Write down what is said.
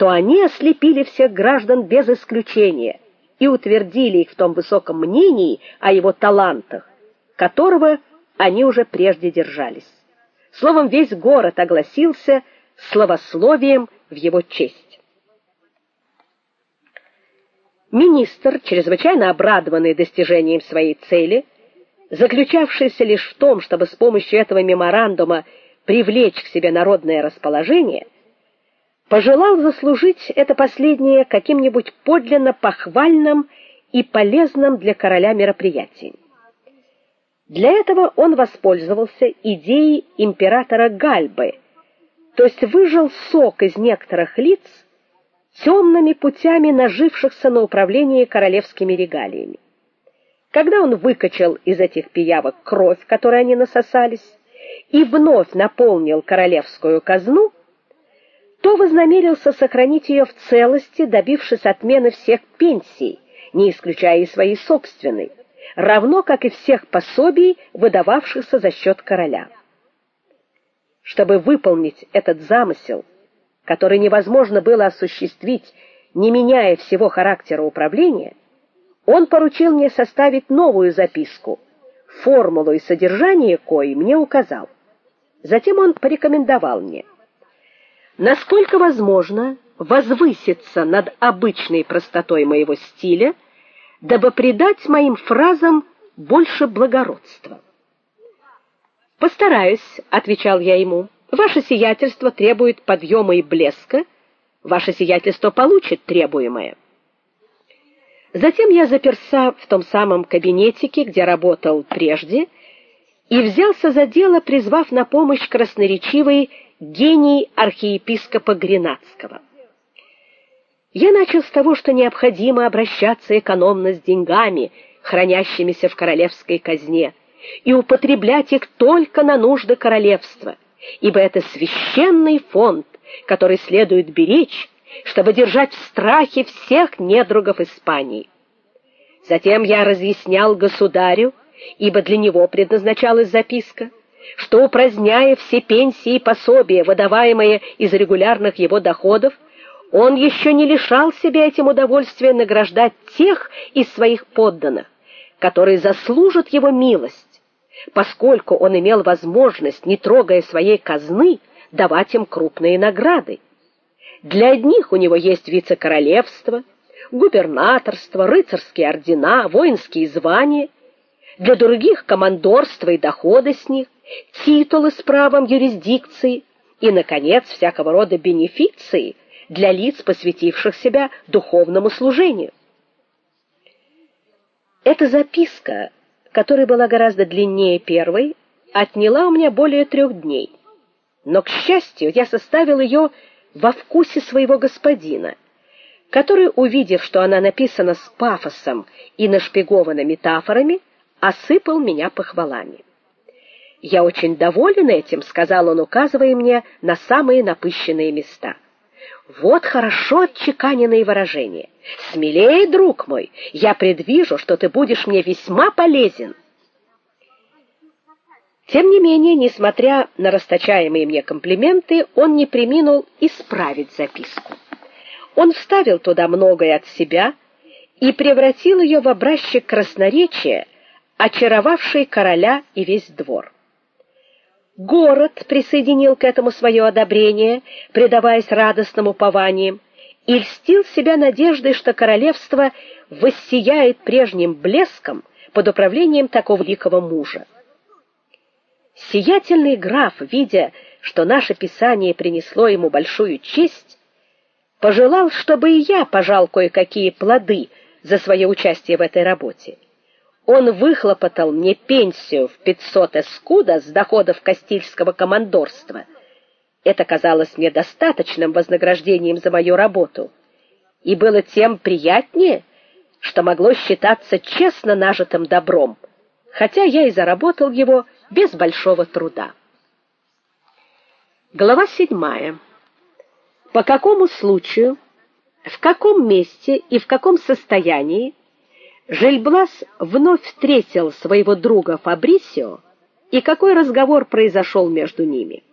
то они ослепили всех граждан без исключения и утвердили их в том высоком мнении о его талантах, которого они уже прежде держались. Словом, весь город огласился славословием в его честь. Министр, чрезвычайно обрадованный достижением своей цели, заключавшейся лишь в том, чтобы с помощью этого меморандума привлечь к себе народное расположение, пожелал заслужить это последнее каким-нибудь подлинно похвальным и полезным для короля мероприятием. Для этого он воспользовался идеей императора Гальбы, то есть выжал сок из некоторых лиц, темными путями нажившихся на управлении королевскими регалиями. Когда он выкачал из этих пиявок кровь, которой они насосались, и вновь наполнил королевскую казну, то вознамерился сохранить ее в целости, добившись отмены всех пенсий, не исключая и своей собственной равно как и всех пособий, выдававшихся за счет короля. Чтобы выполнить этот замысел, который невозможно было осуществить, не меняя всего характера управления, он поручил мне составить новую записку, формулу и содержание коей мне указал. Затем он порекомендовал мне насколько возможно возвыситься над обычной простотой моего стиля дабы придать моим фразам больше благородства. Постараюсь, отвечал я ему. Ваше сиятельство требует подъема и блеска, ваше сиятельство получит требуемое. Затем я заперся в том самом кабинетике, где работал прежде, и взялся за дело, призвав на помощь красноречивый гений архиепископа Гренадского. Я начал с того, что необходимо обращаться экономно с деньгами, хранящимися в королевской казне, и употреблять их только на нужды королевства, ибо это священный фонд, который следует беречь, чтобы держать в страхе всех недругов Испании. Затем я разъяснял государю, ибо для него предназначалась записка, что упраздняя все пенсии и пособия, выдаваемые из регулярных его доходов, он еще не лишал себя этим удовольствия награждать тех из своих подданных, которые заслужат его милость, поскольку он имел возможность, не трогая своей казны, давать им крупные награды. Для одних у него есть вице-королевство, губернаторство, рыцарские ордена, воинские звания, для других командорство и доходы с них, титулы с правом юрисдикции и наконец всякого рода бенефиции для лиц, посвятивших себя духовному служению. Эта записка, которая была гораздо длиннее первой, отняла у меня более трех дней. Но к счастью, я составил ее во вкусе своего господина, который, увидев, что она написана с пафосом и нашпигована метафорами, осыпал меня похвалами. Я очень доволен этим, сказал он, указывая мне на самые напыщенные места. Вот хорошо отчеканенные выражения. Смелее, друг мой, я предвижу, что ты будешь мне весьма полезен. Тем не менее, несмотря на расточаемые мне комплименты, он не преминул исправить записку. Он вставил туда многое от себя и превратил ее в образчик красноречия, очаровавший короля и весь двор. Город присоединил к этому свое одобрение, предаваясь радостным упованиям, и льстил себя надеждой, что королевство воссияет прежним блеском под управлением такого великого мужа. Сиятельный граф, видя, что наше писание принесло ему большую честь, пожелал, чтобы и я пожал кое-какие плоды за свое участие в этой работе он выхлопотал мне пенсию в 500 эскуда с доходов Кастильского командорства. Это казалось мне достаточным вознаграждением за мою работу, и было тем приятнее, что могло считаться честно нажитым добром, хотя я и заработал его без большого труда. Глава седьмая. По какому случаю, в каком месте и в каком состоянии Жельблас вновь встретил своего друга Фабрисио, и какой разговор произошел между ними.